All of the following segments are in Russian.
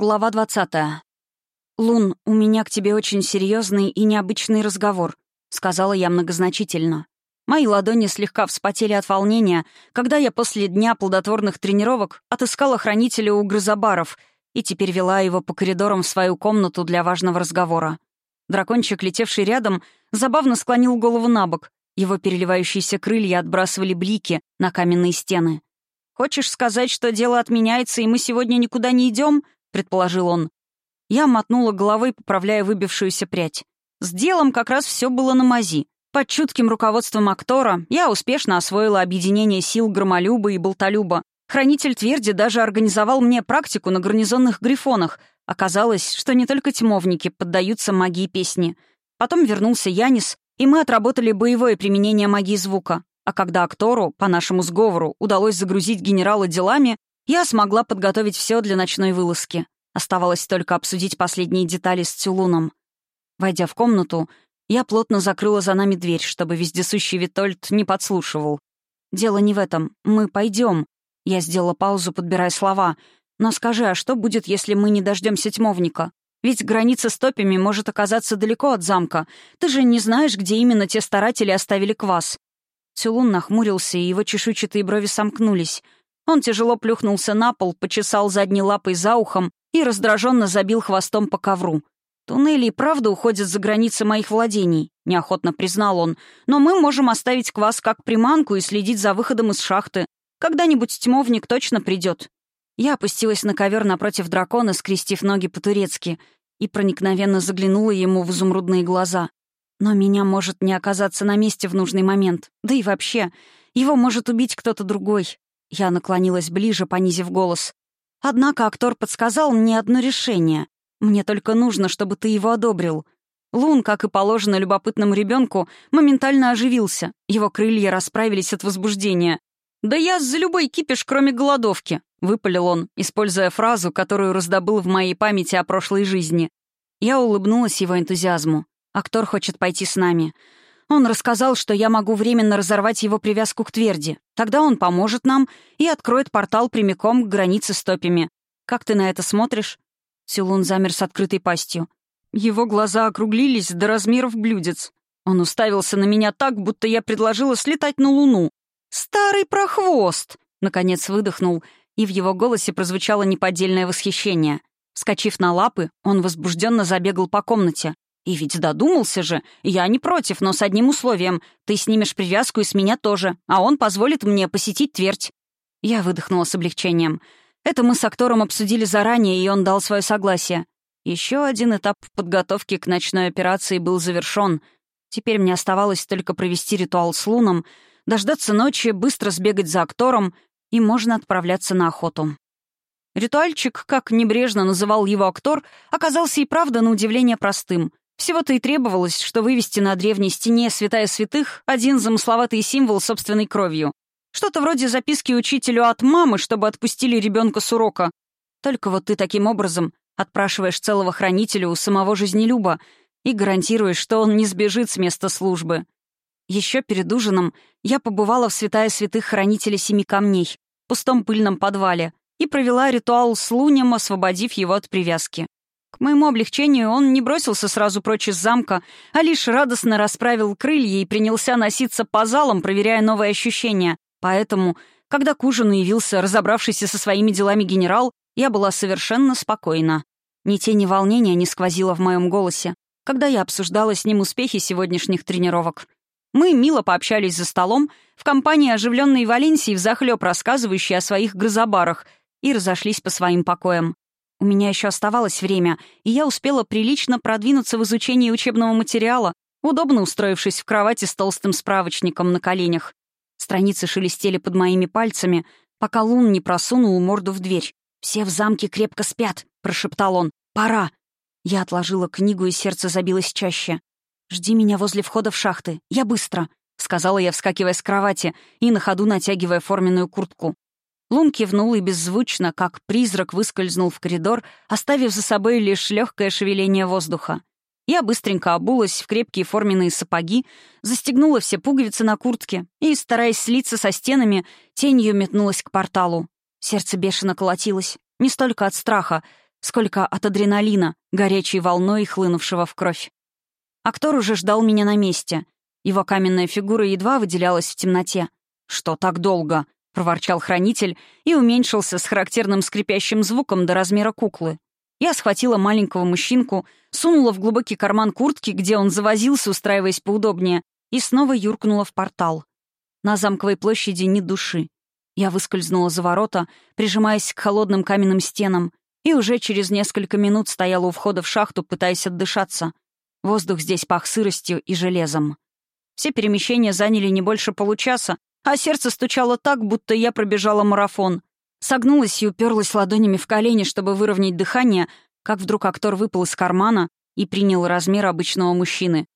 Глава 20. «Лун, у меня к тебе очень серьезный и необычный разговор», — сказала я многозначительно. Мои ладони слегка вспотели от волнения, когда я после дня плодотворных тренировок отыскала хранителя у грызобаров и теперь вела его по коридорам в свою комнату для важного разговора. Дракончик, летевший рядом, забавно склонил голову на бок. Его переливающиеся крылья отбрасывали блики на каменные стены. «Хочешь сказать, что дело отменяется, и мы сегодня никуда не идем? — предположил он. Я мотнула головой, поправляя выбившуюся прядь. С делом как раз все было на мази. Под чутким руководством актора я успешно освоила объединение сил Громолюба и Болтолюба. Хранитель Тверди даже организовал мне практику на гарнизонных грифонах. Оказалось, что не только тьмовники поддаются магии песни. Потом вернулся Янис, и мы отработали боевое применение магии звука. А когда актору, по нашему сговору, удалось загрузить генерала делами, я смогла подготовить все для ночной вылазки. Оставалось только обсудить последние детали с Цюлуном. Войдя в комнату, я плотно закрыла за нами дверь, чтобы вездесущий Витольд не подслушивал. «Дело не в этом. Мы пойдем. Я сделала паузу, подбирая слова. «Но скажи, а что будет, если мы не дождемся тьмовника? Ведь граница с топями может оказаться далеко от замка. Ты же не знаешь, где именно те старатели оставили квас». Цюлун нахмурился, и его чешуйчатые брови сомкнулись — он тяжело плюхнулся на пол, почесал задней лапой за ухом и раздраженно забил хвостом по ковру. «Туннели и правда уходят за границы моих владений», — неохотно признал он. «Но мы можем оставить квас как приманку и следить за выходом из шахты. Когда-нибудь тьмовник точно придет». Я опустилась на ковер напротив дракона, скрестив ноги по-турецки, и проникновенно заглянула ему в изумрудные глаза. Но меня может не оказаться на месте в нужный момент. Да и вообще, его может убить кто-то другой. Я наклонилась ближе, понизив голос. «Однако актор подсказал мне одно решение. Мне только нужно, чтобы ты его одобрил». Лун, как и положено любопытному ребенку, моментально оживился. Его крылья расправились от возбуждения. «Да я за любой кипиш, кроме голодовки», — выпалил он, используя фразу, которую раздобыл в моей памяти о прошлой жизни. Я улыбнулась его энтузиазму. «Актор хочет пойти с нами. Он рассказал, что я могу временно разорвать его привязку к тверди. Тогда он поможет нам и откроет портал прямиком к границе с топями. Как ты на это смотришь?» Силун замер с открытой пастью. Его глаза округлились до размеров блюдец. Он уставился на меня так, будто я предложила слетать на Луну. «Старый прохвост!» — наконец выдохнул, и в его голосе прозвучало неподдельное восхищение. Скочив на лапы, он возбужденно забегал по комнате. И ведь додумался же. Я не против, но с одним условием. Ты снимешь привязку и с меня тоже, а он позволит мне посетить твердь. Я выдохнула с облегчением. Это мы с актором обсудили заранее, и он дал свое согласие. Еще один этап подготовки к ночной операции был завершен. Теперь мне оставалось только провести ритуал с Луном, дождаться ночи, быстро сбегать за актором, и можно отправляться на охоту. Ритуальчик, как небрежно называл его актор, оказался и правда на удивление простым. Всего-то и требовалось, что вывести на древней стене святая святых один замысловатый символ собственной кровью. Что-то вроде записки учителю от мамы, чтобы отпустили ребенка с урока. Только вот ты таким образом отпрашиваешь целого хранителя у самого жизнелюба и гарантируешь, что он не сбежит с места службы. Еще перед ужином я побывала в святая святых хранителя семи камней, в пустом пыльном подвале, и провела ритуал с лунем, освободив его от привязки. К моему облегчению он не бросился сразу прочь из замка, а лишь радостно расправил крылья и принялся носиться по залам, проверяя новые ощущения. Поэтому, когда к ужину явился разобравшийся со своими делами генерал, я была совершенно спокойна. Ни тени волнения не сквозило в моем голосе, когда я обсуждала с ним успехи сегодняшних тренировок. Мы мило пообщались за столом в компании оживленной Валенсии, взахлеб рассказывающей о своих грозобарах, и разошлись по своим покоям. У меня еще оставалось время, и я успела прилично продвинуться в изучении учебного материала, удобно устроившись в кровати с толстым справочником на коленях. Страницы шелестели под моими пальцами, пока Лун не просунул морду в дверь. «Все в замке крепко спят», — прошептал он. «Пора». Я отложила книгу, и сердце забилось чаще. «Жди меня возле входа в шахты. Я быстро», — сказала я, вскакивая с кровати и на ходу натягивая форменную куртку. Лун кивнул и беззвучно, как призрак, выскользнул в коридор, оставив за собой лишь легкое шевеление воздуха. Я быстренько обулась в крепкие форменные сапоги, застегнула все пуговицы на куртке и, стараясь слиться со стенами, тенью метнулась к порталу. Сердце бешено колотилось. Не столько от страха, сколько от адреналина, горячей волной, хлынувшего в кровь. Актор уже ждал меня на месте. Его каменная фигура едва выделялась в темноте. «Что так долго?» — проворчал хранитель и уменьшился с характерным скрипящим звуком до размера куклы. Я схватила маленького мужчинку, сунула в глубокий карман куртки, где он завозился, устраиваясь поудобнее, и снова юркнула в портал. На замковой площади ни души. Я выскользнула за ворота, прижимаясь к холодным каменным стенам, и уже через несколько минут стояла у входа в шахту, пытаясь отдышаться. Воздух здесь пах сыростью и железом. Все перемещения заняли не больше получаса, а сердце стучало так, будто я пробежала марафон. Согнулась и уперлась ладонями в колени, чтобы выровнять дыхание, как вдруг актор выпал из кармана и принял размер обычного мужчины.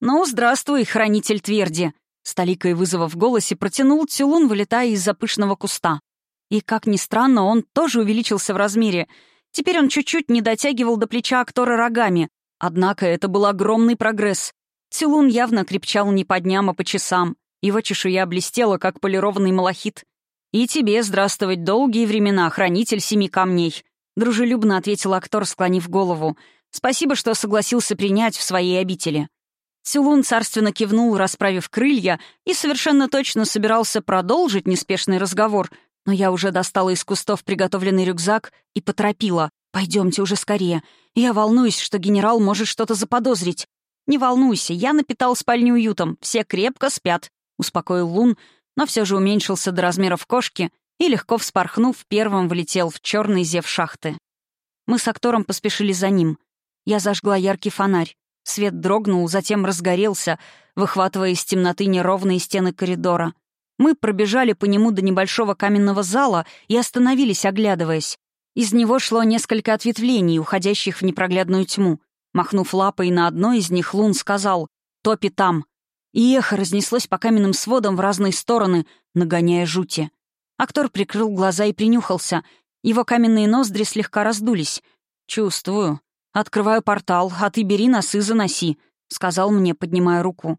«Ну, здравствуй, хранитель тверди!» С толикой вызова в голосе протянул Тюлун, вылетая из-за пышного куста. И, как ни странно, он тоже увеличился в размере. Теперь он чуть-чуть не дотягивал до плеча актора рогами. Однако это был огромный прогресс. Тюлун явно крепчал не по дням, а по часам. Его чешуя блестела, как полированный малахит. «И тебе здравствовать долгие времена, хранитель семи камней», — дружелюбно ответил актор, склонив голову. «Спасибо, что согласился принять в своей обители». Сюлун царственно кивнул, расправив крылья, и совершенно точно собирался продолжить неспешный разговор, но я уже достала из кустов приготовленный рюкзак и поторопила. «Пойдемте уже скорее. Я волнуюсь, что генерал может что-то заподозрить. «Не волнуйся, я напитал спальню уютом, все крепко спят», — успокоил Лун, но все же уменьшился до размеров кошки и, легко вспорхнув, первым влетел в черный зев шахты. Мы с актором поспешили за ним. Я зажгла яркий фонарь. Свет дрогнул, затем разгорелся, выхватывая из темноты неровные стены коридора. Мы пробежали по нему до небольшого каменного зала и остановились, оглядываясь. Из него шло несколько ответвлений, уходящих в непроглядную тьму. Махнув лапой на одной из них, Лун сказал «Топи там!» И эхо разнеслось по каменным сводам в разные стороны, нагоняя жути. Актор прикрыл глаза и принюхался. Его каменные ноздри слегка раздулись. «Чувствую. Открываю портал, а ты бери нас и заноси», — сказал мне, поднимая руку.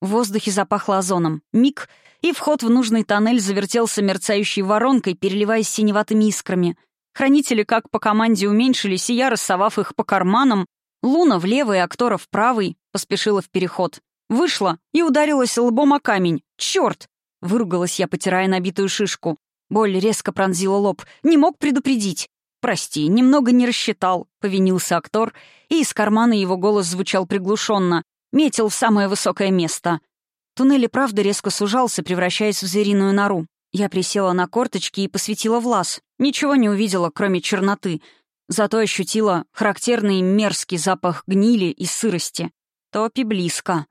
В воздухе запахло озоном. Миг, и вход в нужный тоннель завертелся мерцающей воронкой, переливаясь синеватыми искрами. Хранители как по команде уменьшились, и я, рассовав их по карманам, Луна в левый, актора в правый, поспешила в переход. Вышла и ударилась лбом о камень. Черт! Выругалась я, потирая набитую шишку. Боль резко пронзила лоб. Не мог предупредить. «Прости, немного не рассчитал», — повинился актор, и из кармана его голос звучал приглушенно. Метил в самое высокое место. Туннель и правда резко сужался, превращаясь в звериную нору. Я присела на корточки и посветила в лаз. Ничего не увидела, кроме черноты. Зато ощутила характерный мерзкий запах гнили и сырости. Топи близко.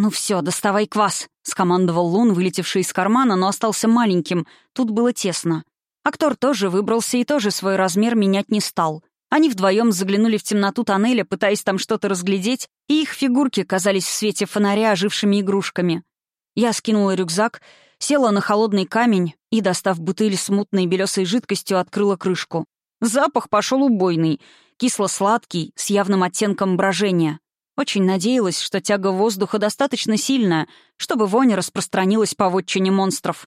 «Ну все, доставай квас», — скомандовал Лун, вылетевший из кармана, но остался маленьким. Тут было тесно. Актор тоже выбрался и тоже свой размер менять не стал. Они вдвоем заглянули в темноту тоннеля, пытаясь там что-то разглядеть, и их фигурки казались в свете фонаря ожившими игрушками. Я скинула рюкзак, села на холодный камень и, достав бутыль с мутной белесой жидкостью, открыла крышку. Запах пошел убойный, кисло-сладкий, с явным оттенком брожения. Очень надеялась, что тяга воздуха достаточно сильная, чтобы вонь распространилась по вотчине монстров.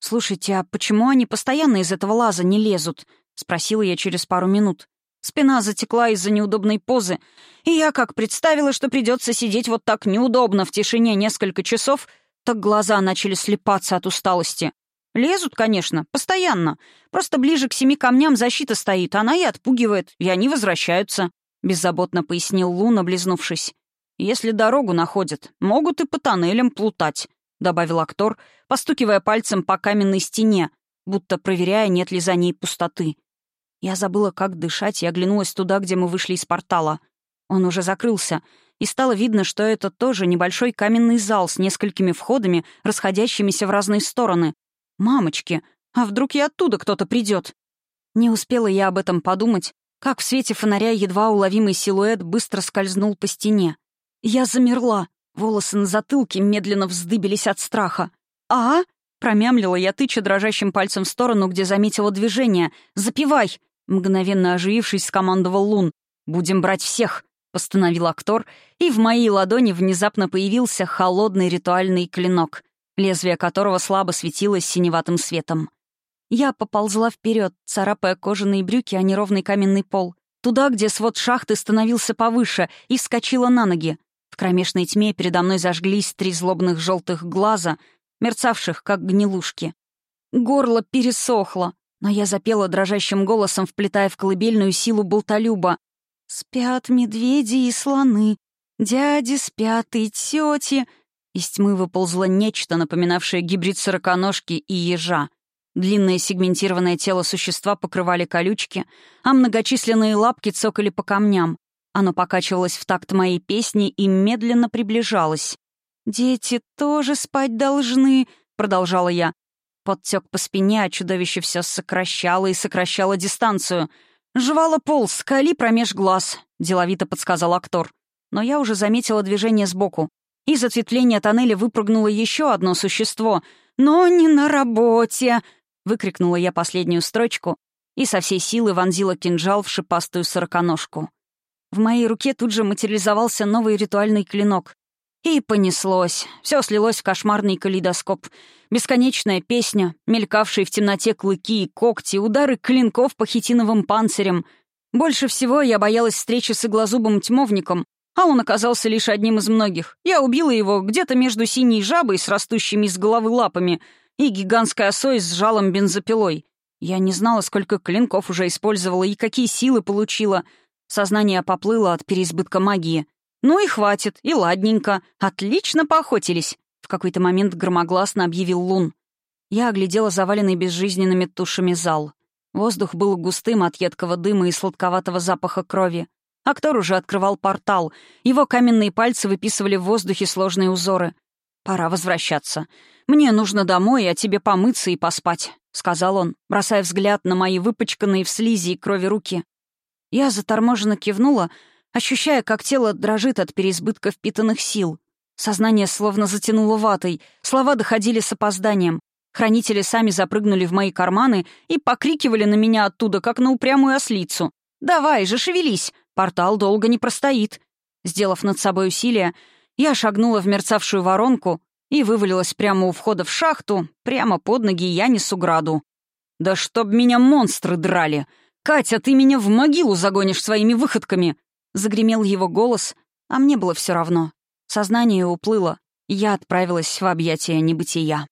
«Слушайте, а почему они постоянно из этого лаза не лезут?» — спросила я через пару минут. Спина затекла из-за неудобной позы, и я как представила, что придется сидеть вот так неудобно в тишине несколько часов, так глаза начали слепаться от усталости. Лезут, конечно, постоянно. Просто ближе к семи камням защита стоит, она и отпугивает, и они возвращаются», — беззаботно пояснил Лун, облизнувшись. «Если дорогу находят, могут и по тоннелям плутать», — добавил актор, постукивая пальцем по каменной стене, будто проверяя, нет ли за ней пустоты. Я забыла, как дышать, и оглянулась туда, где мы вышли из портала. Он уже закрылся, и стало видно, что это тоже небольшой каменный зал с несколькими входами, расходящимися в разные стороны, «Мамочки, а вдруг и оттуда кто-то придет? Не успела я об этом подумать, как в свете фонаря едва уловимый силуэт быстро скользнул по стене. Я замерла, волосы на затылке медленно вздыбились от страха. «А?» — промямлила я, тыча дрожащим пальцем в сторону, где заметила движение. «Запивай!» — мгновенно оживившись, скомандовал Лун. «Будем брать всех!» — постановил актор, и в моей ладони внезапно появился холодный ритуальный клинок лезвие которого слабо светилось синеватым светом. Я поползла вперед, царапая кожаные брюки о неровный каменный пол. туда, где свод шахты становился повыше, и вскочила на ноги. В кромешной тьме передо мной зажглись три злобных желтых глаза, мерцавших, как гнилушки. Горло пересохло, но я запела дрожащим голосом, вплетая в колыбельную силу болтолюба. «Спят медведи и слоны, дяди спят и тети». Из тьмы выползло нечто, напоминавшее гибрид сороконожки и ежа. Длинное сегментированное тело существа покрывали колючки, а многочисленные лапки цокали по камням. Оно покачивалось в такт моей песни и медленно приближалось. «Дети тоже спать должны», — продолжала я. Подтек по спине, а чудовище все сокращало и сокращало дистанцию. «Жевала пол, скали промеж глаз», — деловито подсказал актор. Но я уже заметила движение сбоку. Из ответвления тоннеля выпрыгнуло еще одно существо. «Но не на работе!» — выкрикнула я последнюю строчку и со всей силы вонзила кинжал в шипастую сороконожку. В моей руке тут же материализовался новый ритуальный клинок. И понеслось. Все слилось в кошмарный калейдоскоп. Бесконечная песня, мелькавшие в темноте клыки и когти, удары клинков по хитиновым панцирям. Больше всего я боялась встречи с иглозубым тьмовником, а он оказался лишь одним из многих. Я убила его где-то между синей жабой с растущими из головы лапами и гигантской осой с жалом бензопилой. Я не знала, сколько клинков уже использовала и какие силы получила — Сознание поплыло от переизбытка магии. «Ну и хватит, и ладненько. Отлично поохотились!» В какой-то момент громогласно объявил Лун. Я оглядела заваленный безжизненными тушами зал. Воздух был густым от едкого дыма и сладковатого запаха крови. Актор уже открывал портал. Его каменные пальцы выписывали в воздухе сложные узоры. «Пора возвращаться. Мне нужно домой, а тебе помыться и поспать», — сказал он, бросая взгляд на мои выпачканные в слизи и крови руки. Я заторможенно кивнула, ощущая, как тело дрожит от переизбытка впитанных сил. Сознание словно затянуло ватой, слова доходили с опозданием. Хранители сами запрыгнули в мои карманы и покрикивали на меня оттуда, как на упрямую ослицу. «Давай же, шевелись! Портал долго не простоит!» Сделав над собой усилие, я шагнула в мерцавшую воронку и вывалилась прямо у входа в шахту, прямо под ноги Янису Граду. «Да чтоб меня монстры драли! «Катя, ты меня в могилу загонишь своими выходками!» Загремел его голос, а мне было все равно. Сознание уплыло, и я отправилась в объятия небытия.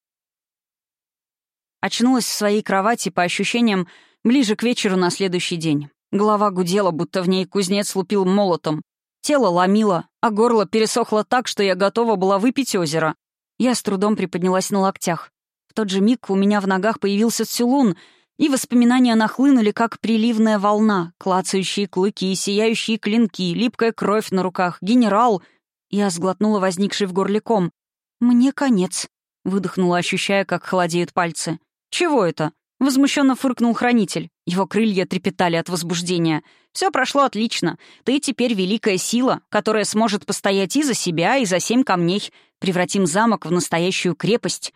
Очнулась в своей кровати, по ощущениям, ближе к вечеру на следующий день. Голова гудела, будто в ней кузнец лупил молотом. Тело ломило, а горло пересохло так, что я готова была выпить озеро. Я с трудом приподнялась на локтях. В тот же миг у меня в ногах появился Цюлун — и воспоминания нахлынули, как приливная волна, клацающие клыки, сияющие клинки, липкая кровь на руках, генерал. Я сглотнула возникший в горле ком. «Мне конец», — выдохнула, ощущая, как холодеют пальцы. «Чего это?» — возмущенно фыркнул хранитель. Его крылья трепетали от возбуждения. «Все прошло отлично. Ты теперь великая сила, которая сможет постоять и за себя, и за семь камней. Превратим замок в настоящую крепость».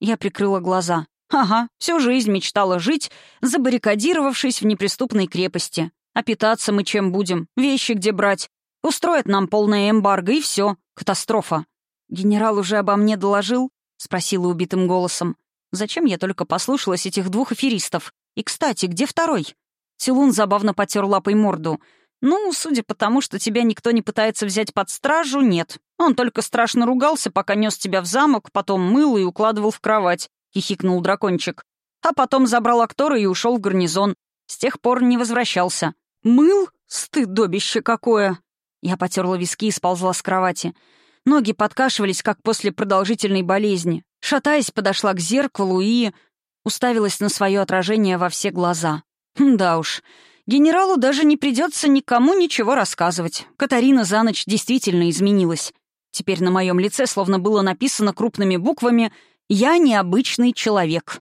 Я прикрыла глаза. Ага, всю жизнь мечтала жить, забаррикадировавшись в неприступной крепости. А питаться мы чем будем? Вещи где брать? Устроят нам полное эмбарго, и все. Катастрофа. «Генерал уже обо мне доложил?» — спросила убитым голосом. «Зачем я только послушалась этих двух аферистов? И, кстати, где второй?» Тилун забавно потер лапой морду. «Ну, судя по тому, что тебя никто не пытается взять под стражу, нет. Он только страшно ругался, пока нес тебя в замок, потом мыл и укладывал в кровать хихикнул дракончик. А потом забрал актора и ушел в гарнизон. С тех пор не возвращался. «Мыл? Стыдобище какое!» Я потерла виски и сползла с кровати. Ноги подкашивались, как после продолжительной болезни. Шатаясь, подошла к зеркалу и... уставилась на свое отражение во все глаза. Хм, да уж, генералу даже не придется никому ничего рассказывать. Катарина за ночь действительно изменилась. Теперь на моем лице словно было написано крупными буквами «Я необычный человек».